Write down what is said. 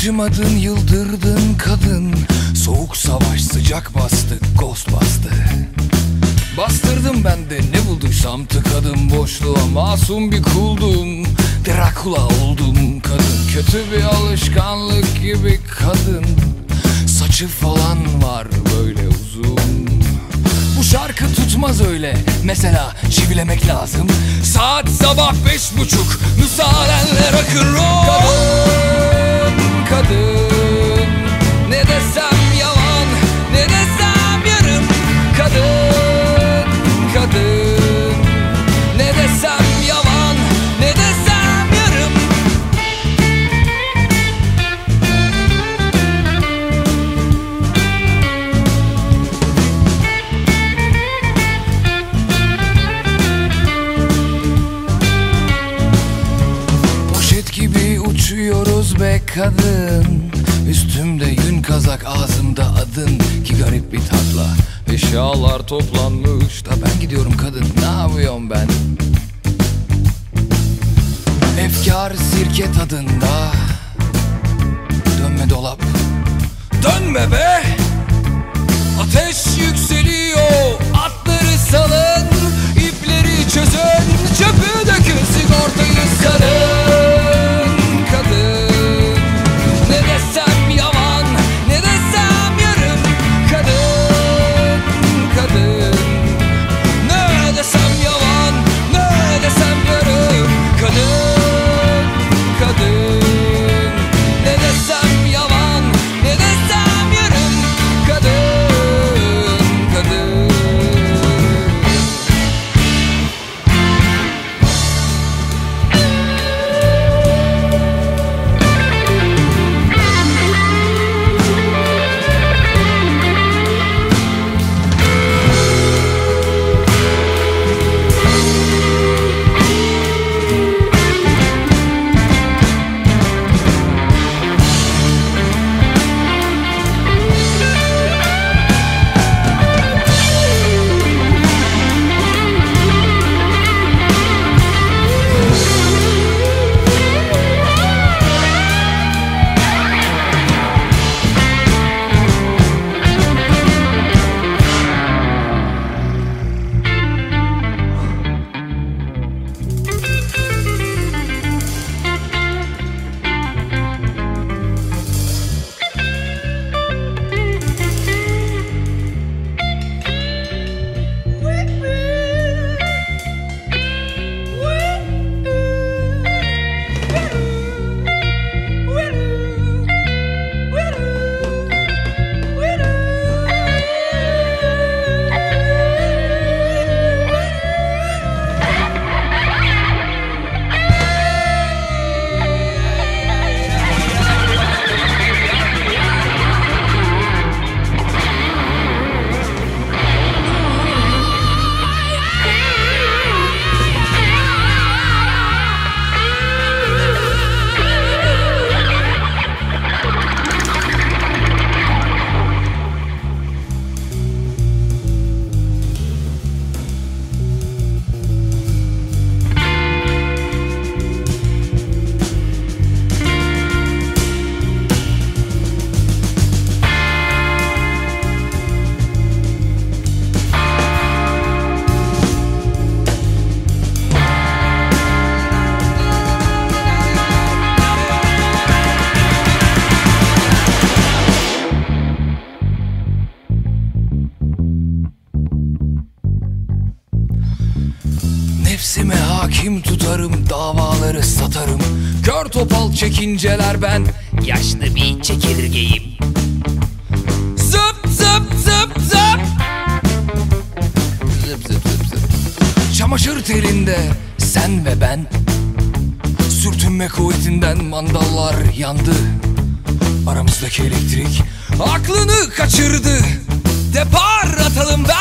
acımadın yıldırdın kadın. Soğuk savaş sıcak bastı ghost bastı. Bastırdım ben de ne bulduysam tıkadım boşluğa Masum bir kuldum. Drakula oldum kadın Kötü bir alışkanlık gibi kadın. Saçı falan var böyle uzun. Bu şarkı tutmaz öyle Mesela çivilemek lazım. Saat sabah beş buçuk Müsaadenle rock'n'roll kadın. Üstümde yün kazak ağzımda adın. Ki garip bir tatla Eşyalar toplanmış Da ben gidiyorum kadın. Ne yapıyorum ben? Efkar sirke tadında. Dönme dolap. Dönme be! Ateş yükseliyor Nefsime hakim tutarım davaları satarım. Kör topal çekinceler ben Yaşlı bir çekirgeyim. Zıp zıp zıp zıp. Zıp zıp zıp zıp. Çamaşır telinde sen ve ben. Sürtünme kuvvetinden mandallar yandı. Aramızdaki elektrik aklını kaçırdı. Depar atalım ver